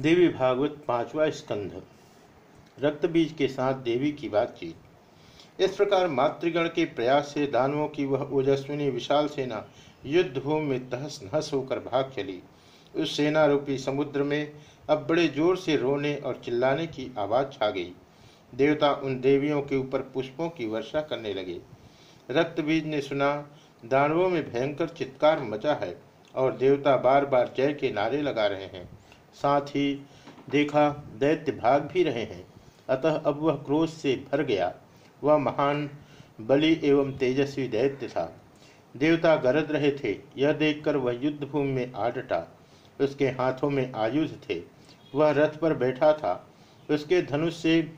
देवी भागवत पांचवा स्कंध। रक्त बीज के साथ देवी की बातचीत। इस प्रकार मातृगण के प्रयास से दानवों की वह ओजस्विनी विशाल सेना युद्ध भूमि में तहस नहस होकर भाग चली। उस सेना रूपी समुद्र में अब बड़े ज़ोर से रोने और चिल्लाने की आवाज़ छा गई। देवता उन देवियों के ऊपर पुष्पों की वर्षा करने लगे। रक्त बीज ने सुना, दानवों में भयंकर चित्कार मचा है और देवता बार बार जय के नारे लगा रहे हैं। साथ ही देखा दैत्य भाग भी रहे हैं। अतः अब वह क्रोध से भर गया। वह महान, बलि एवं तेजस्वी दैत्य था। देवता गरज रहे थे। यह देखकर वह युद्ध भूमि में आ डटा उसके हाथों में आयुध थे। वह रथ पर बैठा था। उसके धनुष से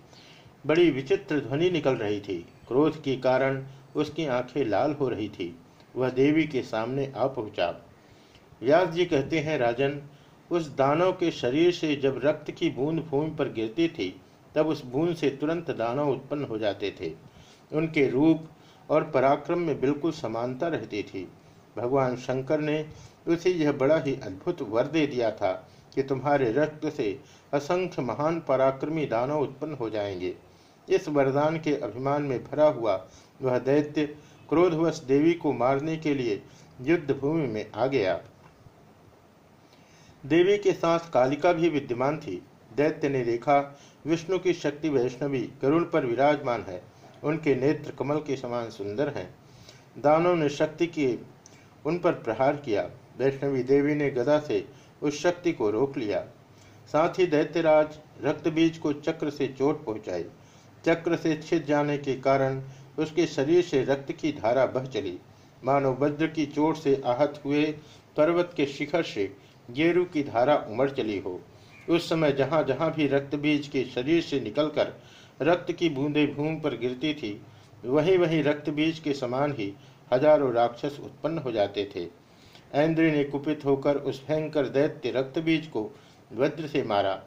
बड़ी विचित्र ध्वनि निकल रही थी। क्रोध के कारण उसकी आँखें लाल हो रही थी। वह देवी के सामने आ पहुँचा। व्यास जी कहते हैं, राजन उस दानव के शरीर से जब रक्त की बूंद भूमि पर गिरती थी, तब उस बूंद से तुरंत दानव उत्पन्न हो जाते थे। उनके रूप और पराक्रम में बिल्कुल समानता रहती थी। भगवान शंकर ने उसे यह बड़ा ही अद्भुत वर दे दिया था कि तुम्हारे रक्त से असंख्य महान पराक्रमी दानव उत्पन्न हो जाएँगे। इस वरदान के अभिमान में भरा हुआ वह दैत्य क्रोधवश देवी को मारने के लिए युद्ध भूमि में आ गया। देवी के साथ कालिका भी विद्यमान थी। दैत्य ने देखा, विष्णु की शक्ति वैष्णवी गरुण पर विराजमान है। उनके नेत्र कमल के समान सुंदर हैं। दानों ने शक्ति की उन पर प्रहार किया। वैष्णवी देवी ने गदा से उस शक्ति को रोक लिया। साथ ही दैत्यराज रक्त बीज को चक्र से चोट पहुंचाई। चक्र से छिद जाने के कारण उसके शरीर से रक्त की धारा बह चली। मानो वज्र की चोट से आहत हुए पर्वत के शिखर से गेरू की धारा उमड़ चली हो। उस समय जहाँ जहाँ भी रक्त बीज के शरीर से निकलकर रक्त की बूंदे भूमि पर गिरती थी, वहीं वहीं रक्त बीज के समान ही हज़ारों राक्षस उत्पन्न हो जाते थे। ऐन्द्री ने कुपित होकर उस भयंकर दैत्य रक्त बीज को वज्र से मारा।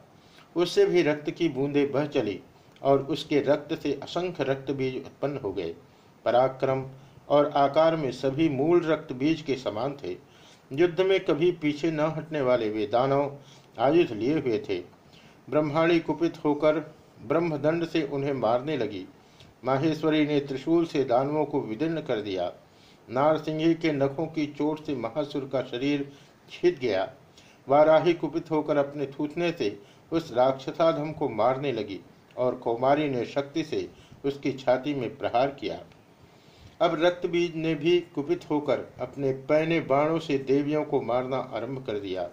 उससे भी रक्त की बूंदे बह चली और उसके रक्त से असंख्य रक्त बीज उत्पन्न हो गए। पराक्रम और आकार में सभी मूल रक्त बीज के समान थे। युद्ध में कभी पीछे न हटने वाले वे दानव आयुध लिए हुए थे। ब्रह्माणी कुपित होकर ब्रह्मदंड से उन्हें मारने लगी। माहेश्वरी ने त्रिशूल से दानवों को विदीर्ण कर दिया। नारसिंही के नखों की चोट से महासुर का शरीर छिद गया। वाराही कुपित होकर अपने थूथने से उस राक्षसाधम को मारने लगी और कौमारी ने शक्ति से उसकी छाती में प्रहार किया। अब रक्त बीज ने भी कुपित होकर अपने पैने बाणों से देवियों को मारना आरंभ कर दिया।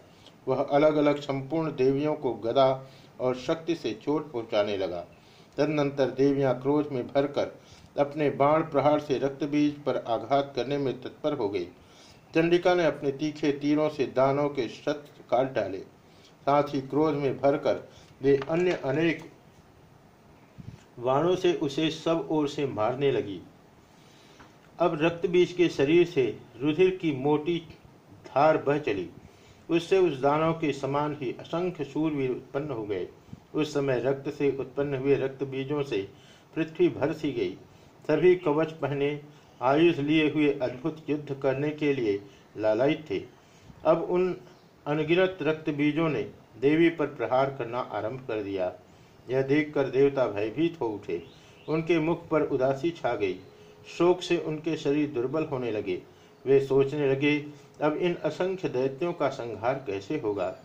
वह अलग अलग संपूर्ण देवियों को गदा और शक्ति से चोट पहुँचाने लगा। तदनंतर देवियाँ क्रोध में भरकर अपने बाण प्रहार से रक्त बीज पर आघात करने में तत्पर हो गई। चंडिका ने अपने तीखे तीरों से दानों के शस्त्र काट डाले। साथ ही क्रोध में भरकर वे अन्य अनेक वाणों से उसे सब ओर से मारने लगी। अब रक्त बीज के शरीर से रुधिर की मोटी धार बह चली। उससे उस दानव के समान ही असंख्य सूरवीर उत्पन्न हो गए। उस समय रक्त से उत्पन्न हुए रक्त बीजों से पृथ्वी भर सी गई। सभी कवच पहने आयुष लिए हुए अद्भुत युद्ध करने के लिए लालायित थे। अब उन अनगिनत रक्त बीजों ने देवी पर प्रहार करना आरंभ कर दिया। यह देखकर देवता भयभीत हो उठे। उनके मुख पर उदासी छा गई। शोक से उनके शरीर दुर्बल होने लगे। वे सोचने लगे, अब इन असंख्य दैत्यों का संहार कैसे होगा?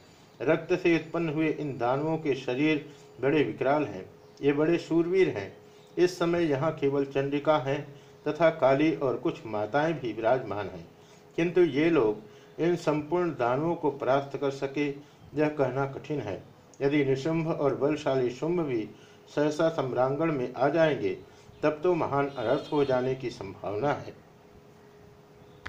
रक्त से उत्पन्न हुए इन दानवों के शरीर बड़े विकराल हैं। ये बड़े शूरवीर हैं। इस समय यहाँ केवल चंडिका हैं तथा काली और कुछ माताएँ भी विराजमान हैं। किंतु ये लोग इन संपूर्ण दानवों को परास्त कर सके, यह कहना कठिन है। यदि निशुंभ और बलशाली शुंभ भी सहसा सम्रांगण में आ जाएँगे तब तो महान अनर्थ हो जाने की संभावना है।